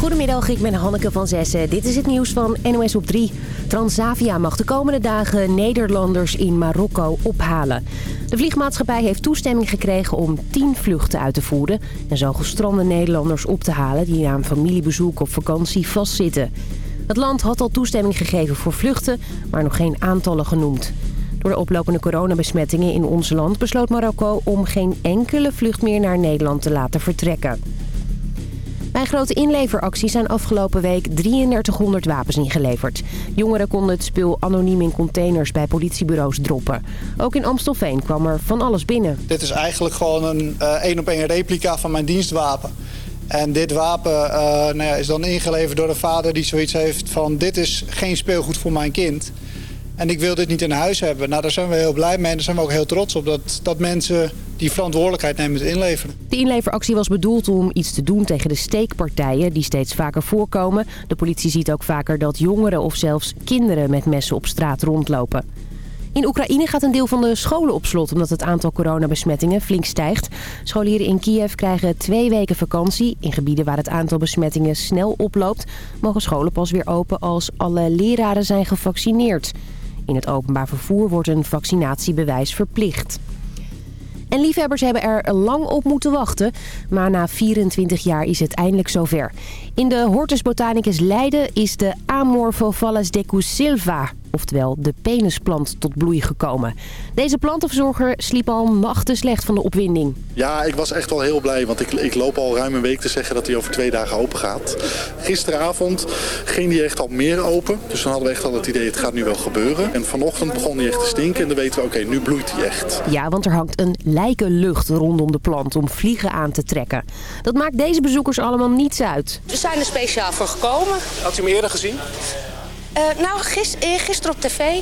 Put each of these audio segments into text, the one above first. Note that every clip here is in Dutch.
Goedemiddag, ik ben Hanneke van Zessen. Dit is het nieuws van NOS op 3. Transavia mag de komende dagen Nederlanders in Marokko ophalen. De vliegmaatschappij heeft toestemming gekregen om 10 vluchten uit te voeren... en zo gestrande Nederlanders op te halen die na een familiebezoek of vakantie vastzitten. Het land had al toestemming gegeven voor vluchten, maar nog geen aantallen genoemd. Door de oplopende coronabesmettingen in ons land besloot Marokko om geen enkele vlucht meer naar Nederland te laten vertrekken. Bij grote inleveractie zijn afgelopen week 3300 wapens ingeleverd. Jongeren konden het spul anoniem in containers bij politiebureaus droppen. Ook in Amstelveen kwam er van alles binnen. Dit is eigenlijk gewoon een één op één replica van mijn dienstwapen. En dit wapen uh, nou ja, is dan ingeleverd door een vader die zoiets heeft van... dit is geen speelgoed voor mijn kind. En ik wil dit niet in huis hebben. Nou, daar zijn we heel blij mee en daar zijn we ook heel trots op... dat, dat mensen die verantwoordelijkheid nemen te inleveren. De inleveractie was bedoeld om iets te doen tegen de steekpartijen... die steeds vaker voorkomen. De politie ziet ook vaker dat jongeren of zelfs kinderen met messen op straat rondlopen. In Oekraïne gaat een deel van de scholen op slot omdat het aantal coronabesmettingen flink stijgt. Scholieren in Kiev krijgen twee weken vakantie. In gebieden waar het aantal besmettingen snel oploopt... mogen scholen pas weer open als alle leraren zijn gevaccineerd. In het openbaar vervoer wordt een vaccinatiebewijs verplicht. En liefhebbers hebben er lang op moeten wachten. Maar na 24 jaar is het eindelijk zover. In de Hortus Botanicus Leiden is de Amorphophallus decusilva oftewel de penisplant, tot bloei gekomen. Deze plantenverzorger sliep al nachten slecht van de opwinding. Ja, ik was echt wel heel blij, want ik, ik loop al ruim een week te zeggen dat hij over twee dagen open gaat. Gisteravond ging hij echt al meer open, dus dan hadden we echt al het idee het gaat nu wel gebeuren. En vanochtend begon hij echt te stinken en dan weten we oké, nu bloeit hij echt. Ja, want er hangt een lijkenlucht rondom de plant om vliegen aan te trekken. Dat maakt deze bezoekers allemaal niets uit. We zijn er speciaal voor gekomen. Had u hem eerder gezien? Uh, nou, gister, gisteren op tv.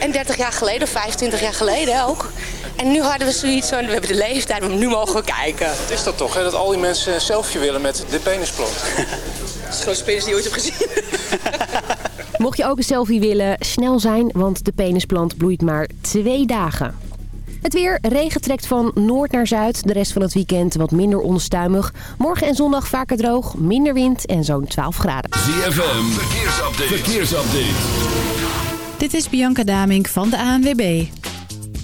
En 30 jaar geleden, of 25 jaar geleden ook. En nu hadden we zoiets van, we hebben de leeftijd, maar nu mogen we kijken. Het is dat toch, hè, dat al die mensen een selfie willen met de penisplant? dat is de grootste penis die je ooit hebt gezien. Mocht je ook een selfie willen, snel zijn, want de penisplant bloeit maar twee dagen. Het weer, regen trekt van noord naar zuid. De rest van het weekend wat minder onstuimig. Morgen en zondag vaker droog, minder wind en zo'n 12 graden. ZFM, verkeersupdate. verkeersupdate. Dit is Bianca Damink van de ANWB.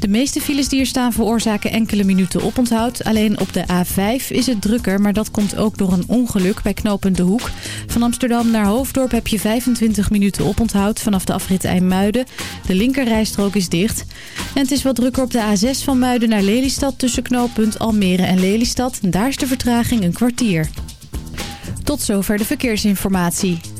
De meeste files die er staan veroorzaken enkele minuten oponthoud. Alleen op de A5 is het drukker, maar dat komt ook door een ongeluk bij knooppunt De Hoek. Van Amsterdam naar Hoofddorp heb je 25 minuten oponthoud vanaf de afrit IJmuiden. De linkerrijstrook is dicht. En het is wat drukker op de A6 van Muiden naar Lelystad tussen knooppunt Almere en Lelystad. Daar is de vertraging een kwartier. Tot zover de verkeersinformatie.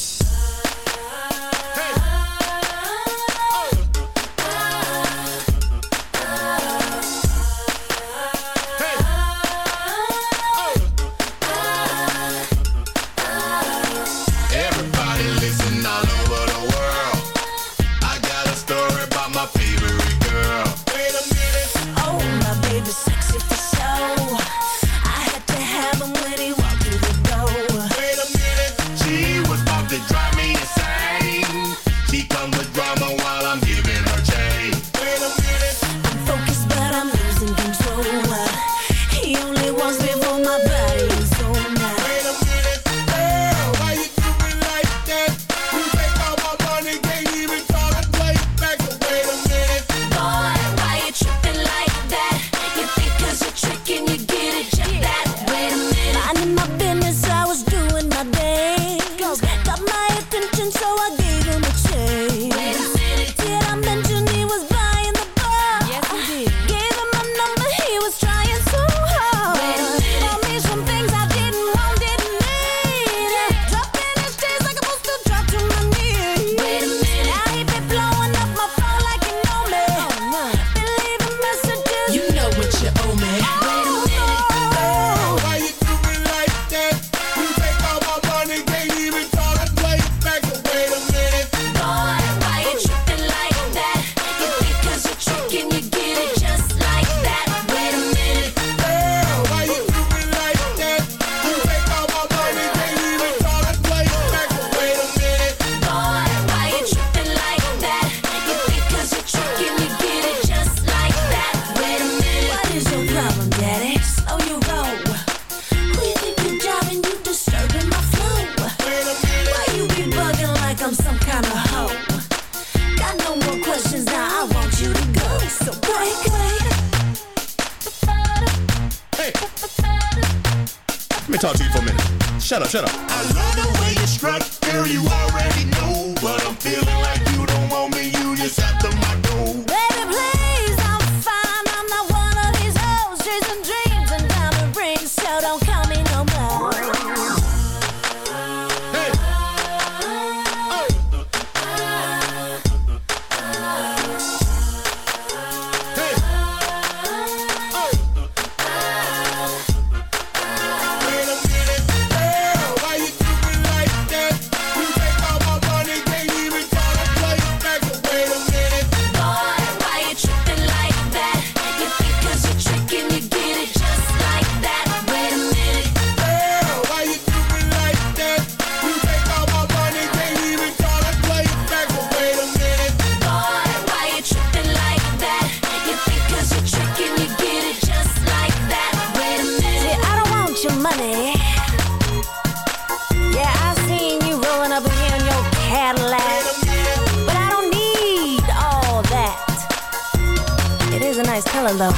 hella low.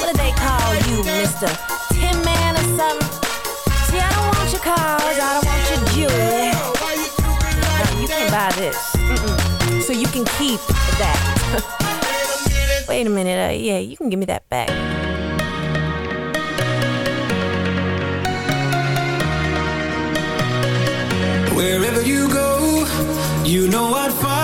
what do they call you, Mr. Tin Man or something? See, I don't want your cars, I don't want your jewelry. No, you can buy this. So you can keep that. Wait a minute, uh, yeah, you can give me that back. Wherever you go, you know I'd find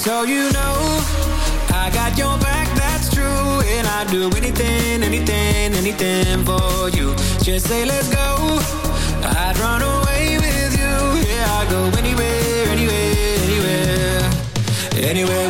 So you know I got your back, that's true And I'd do anything, anything, anything for you. Just say let's go. I'd run away with you. Yeah, I'd go anywhere, anywhere, anywhere. Anywhere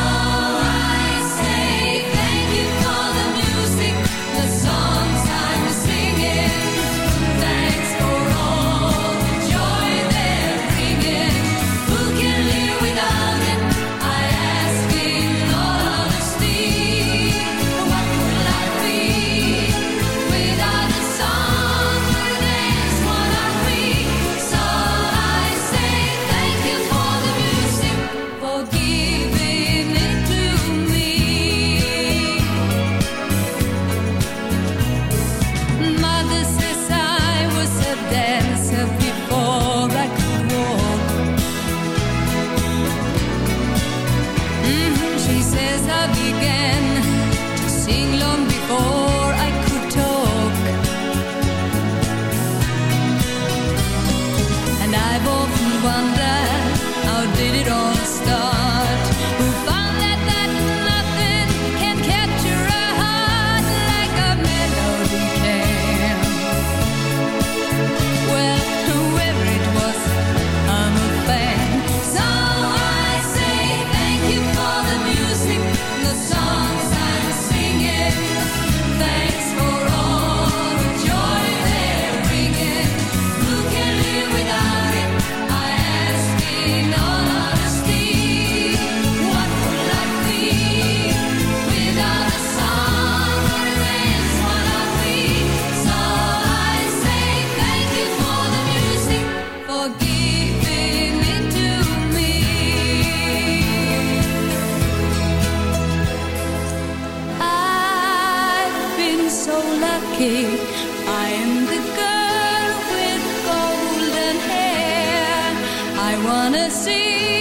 wanna see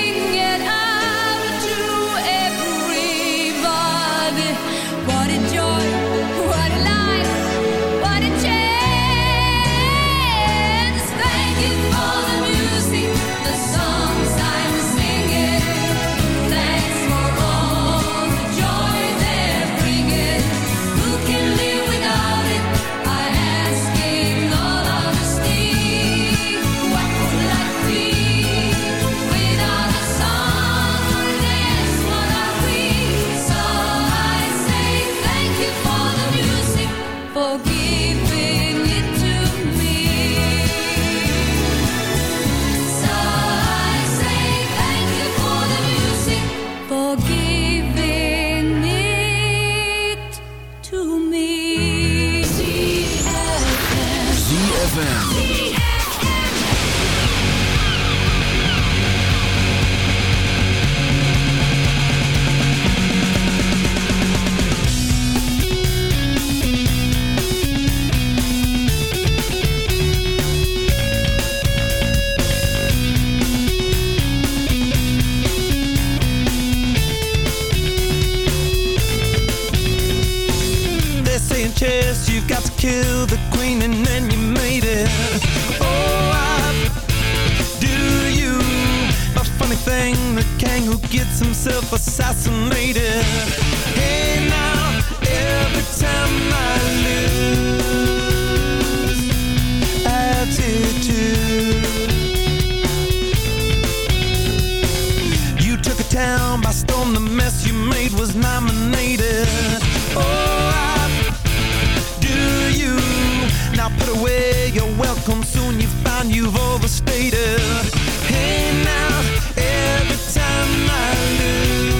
kill the queen and then you made it. Oh, I do you a funny thing, the king who gets himself assassinated. Hey, now every time I lose, I. You took a town by storm, the mess you made was nominated. Oh, I not put away You're welcome Soon. You find you've overstated. Hey now, every time I lose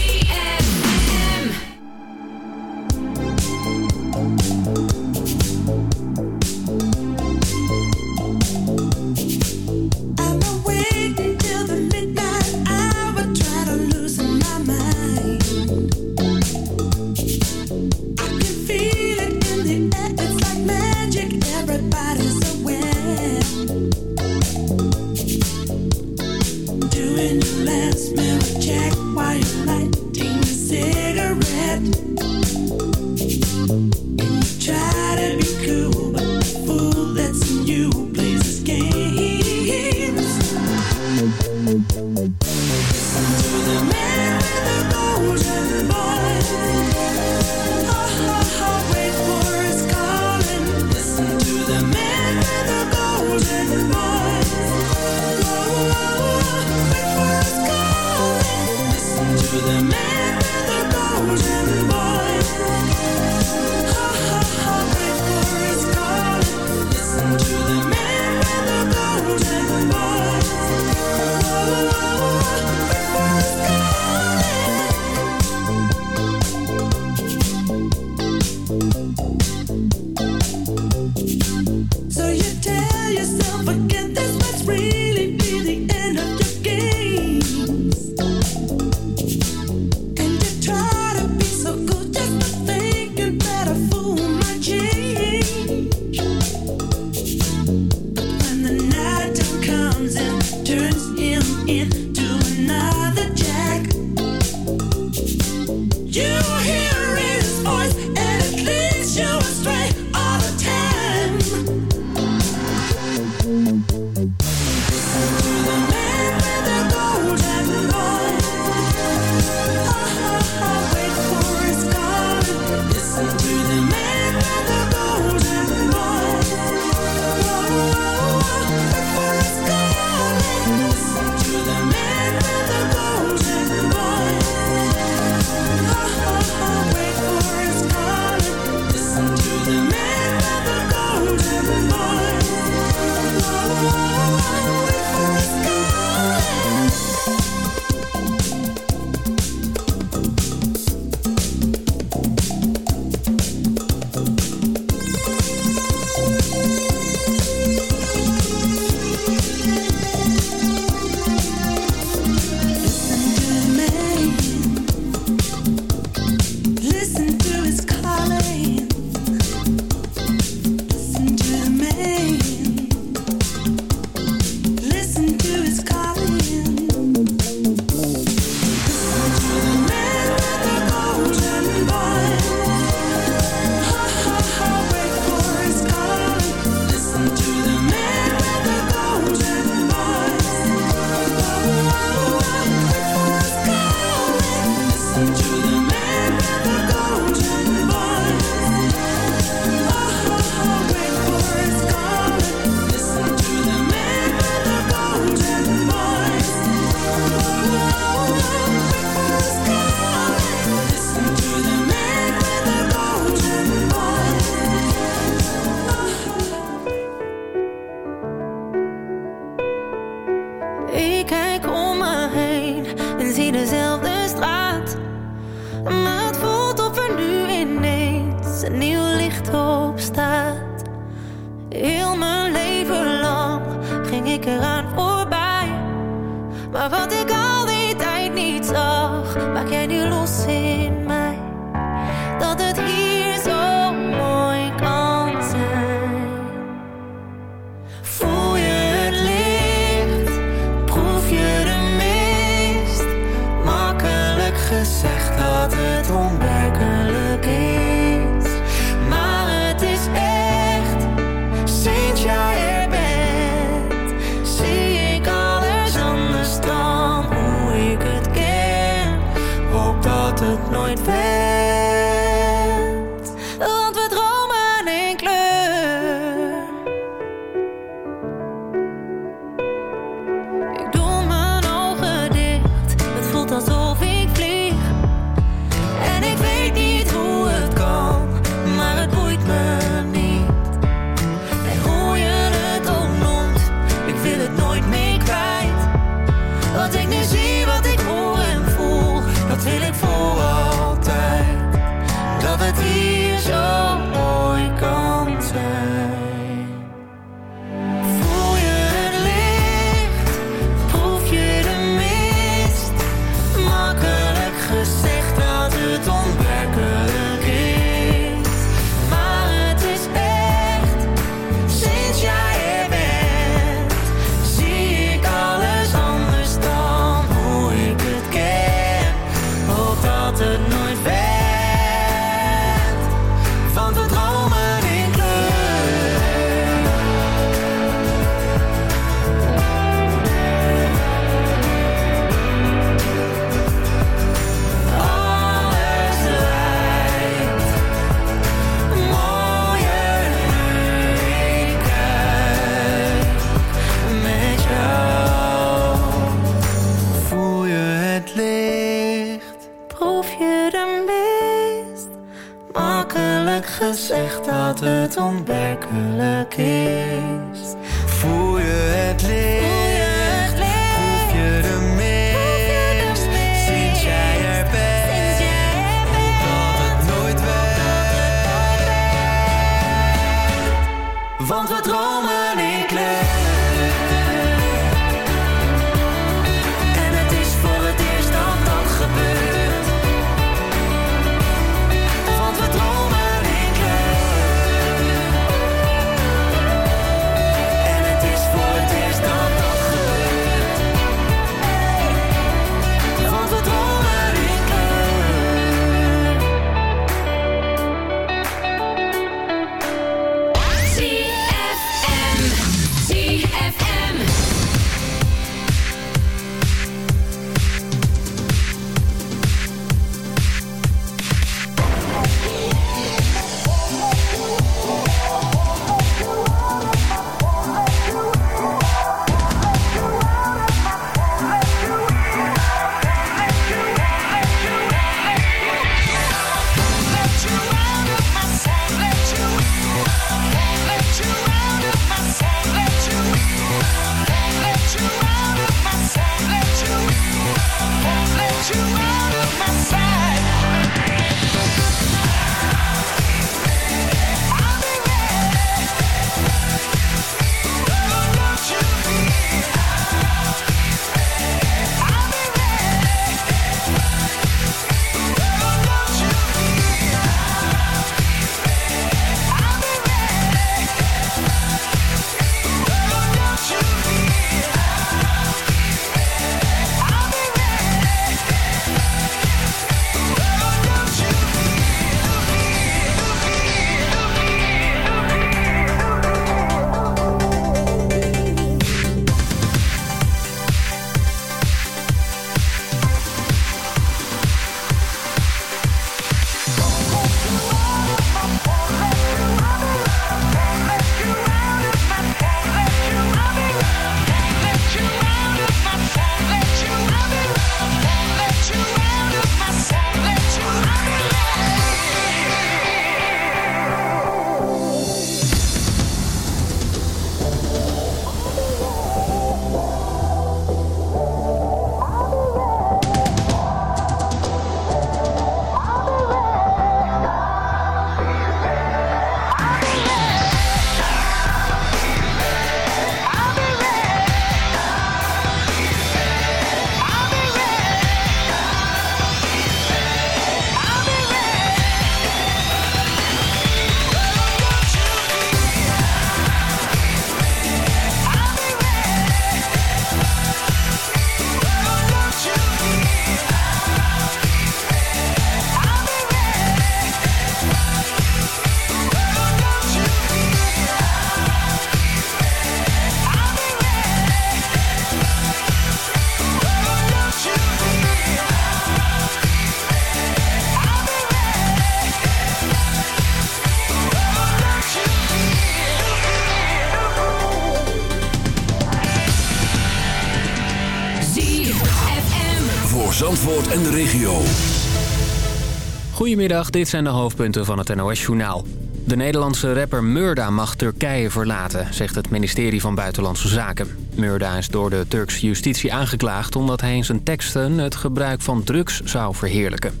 Dit zijn de hoofdpunten van het NOS-journaal. De Nederlandse rapper Murda mag Turkije verlaten, zegt het ministerie van Buitenlandse Zaken. Murda is door de Turkse justitie aangeklaagd omdat hij in zijn teksten het gebruik van drugs zou verheerlijken.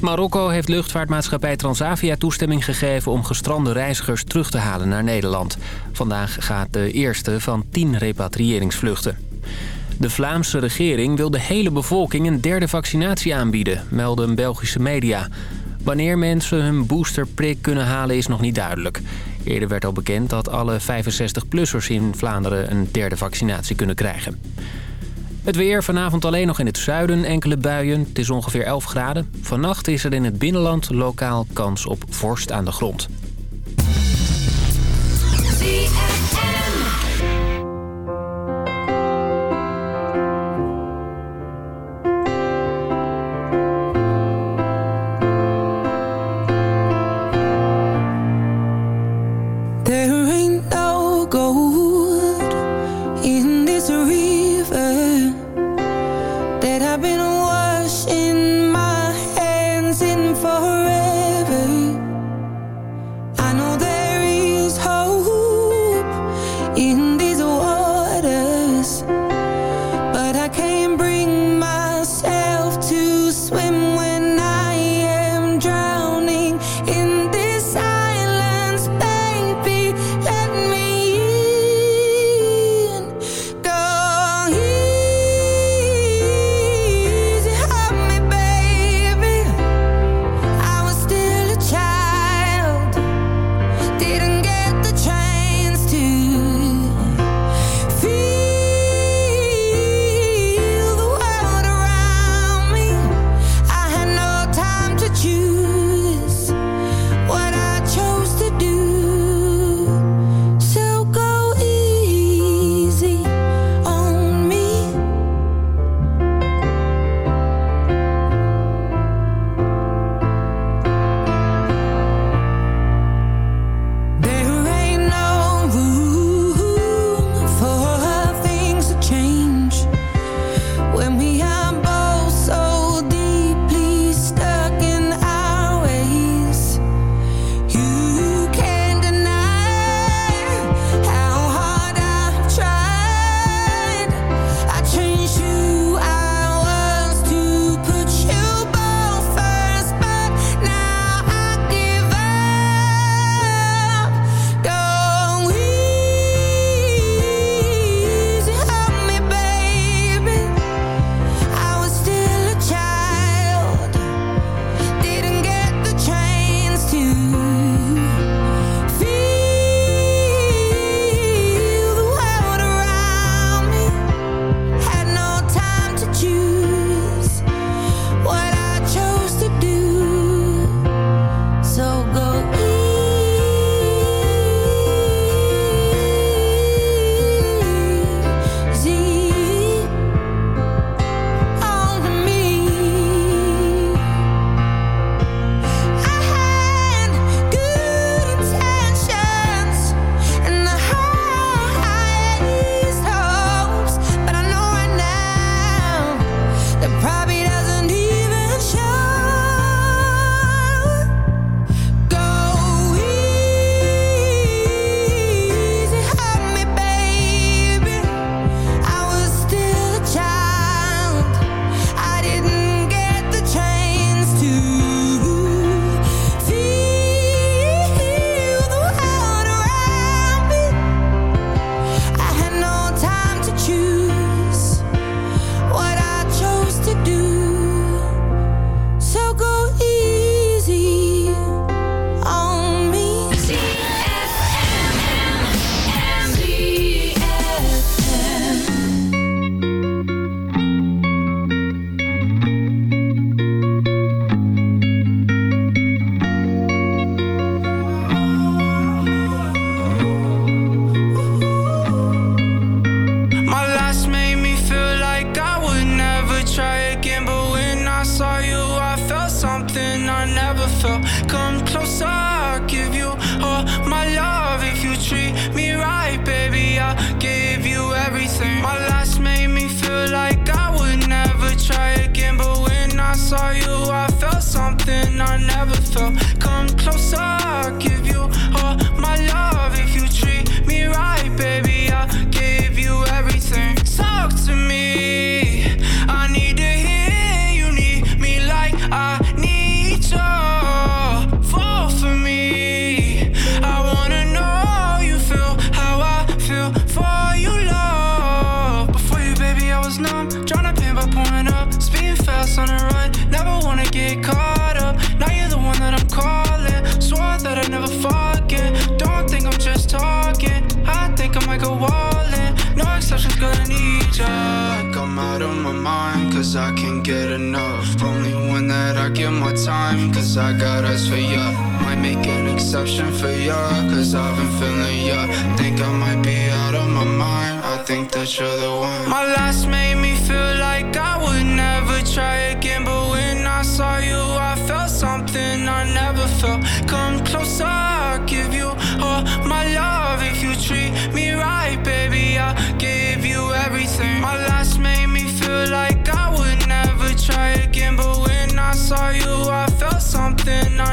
Marokko heeft luchtvaartmaatschappij Transavia toestemming gegeven om gestrande reizigers terug te halen naar Nederland. Vandaag gaat de eerste van tien repatriëringsvluchten. De Vlaamse regering wil de hele bevolking een derde vaccinatie aanbieden, melden Belgische media. Wanneer mensen hun boosterprik kunnen halen is nog niet duidelijk. Eerder werd al bekend dat alle 65-plussers in Vlaanderen een derde vaccinatie kunnen krijgen. Het weer vanavond alleen nog in het zuiden enkele buien. Het is ongeveer 11 graden. Vannacht is er in het binnenland lokaal kans op vorst aan de grond.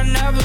Never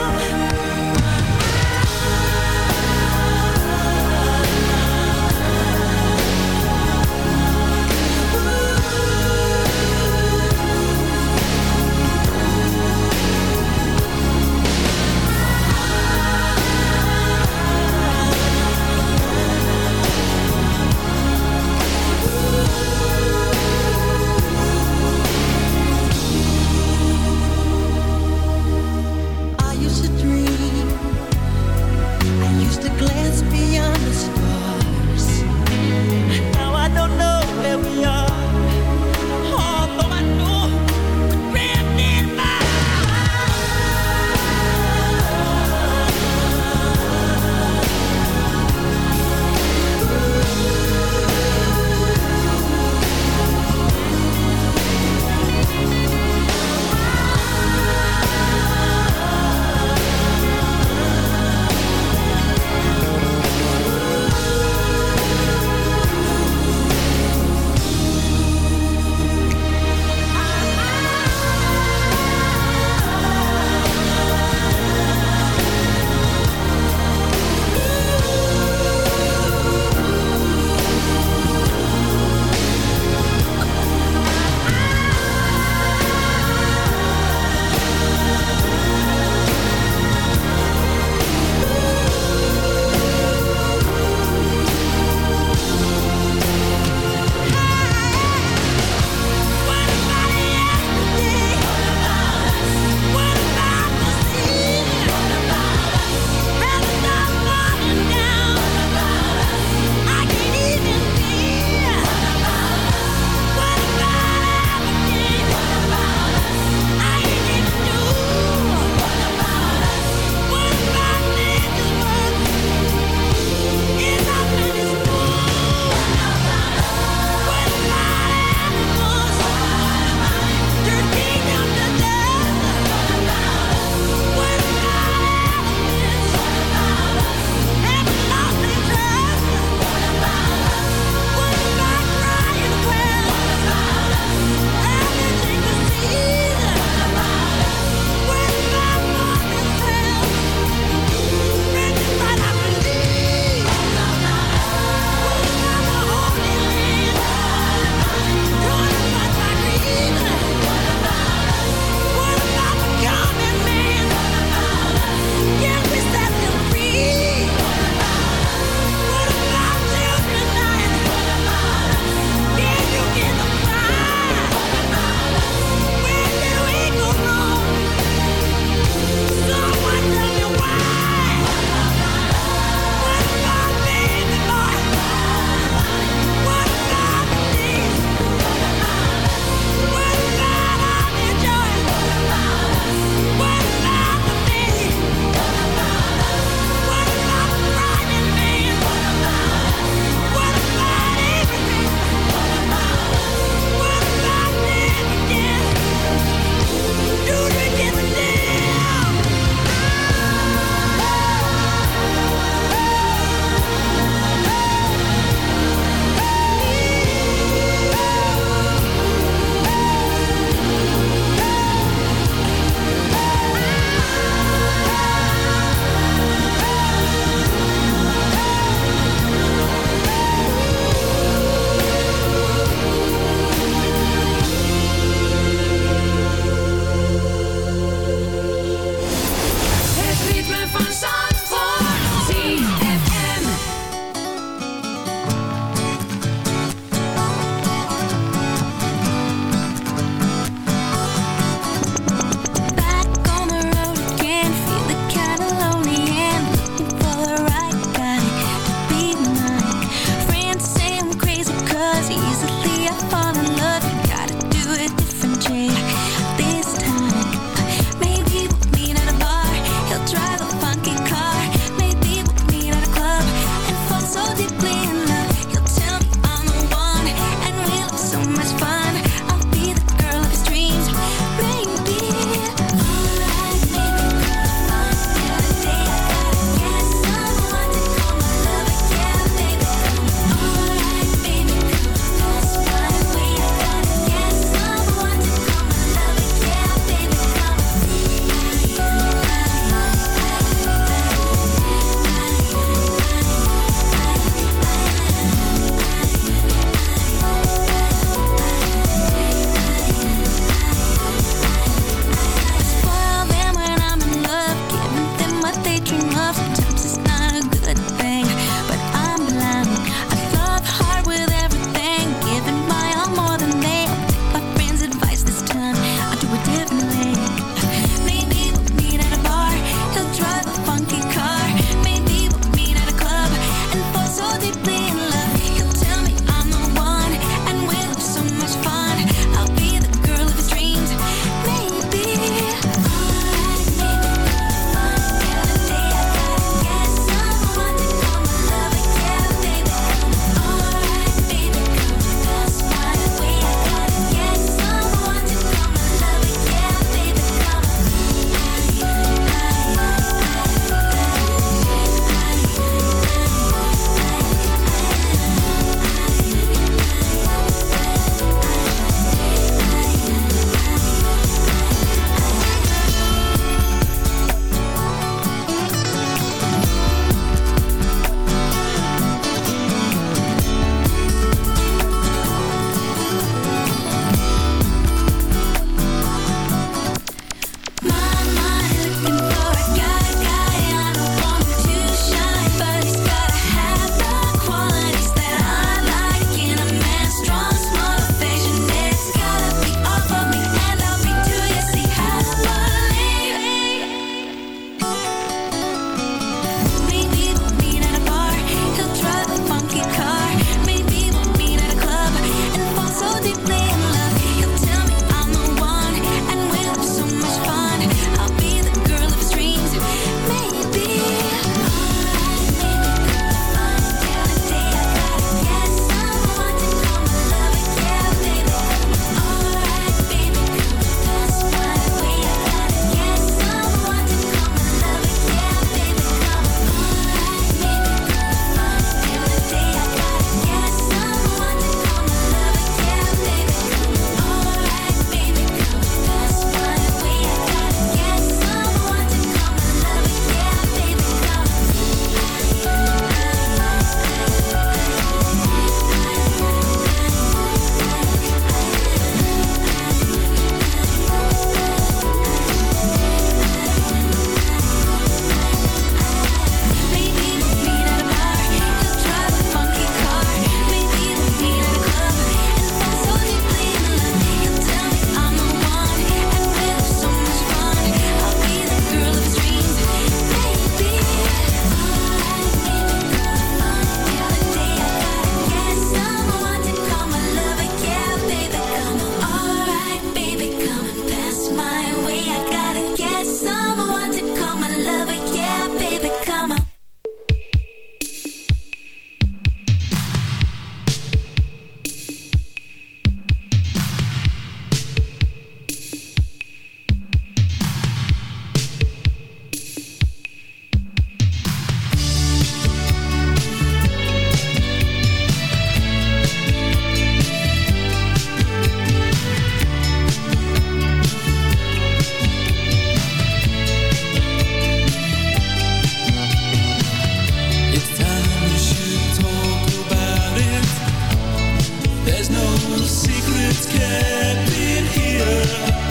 No secrets kept in here.